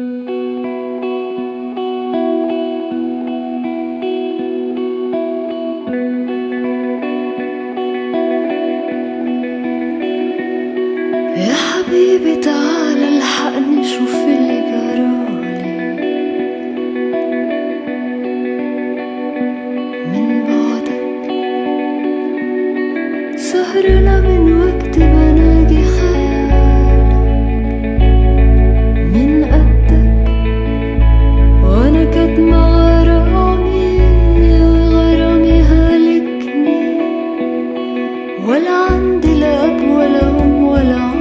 يا حبيبي تعال الحقني شوف اللي جرالي. من بعدك سهرنا من ولا عندي لا أب ولا أم ولا عم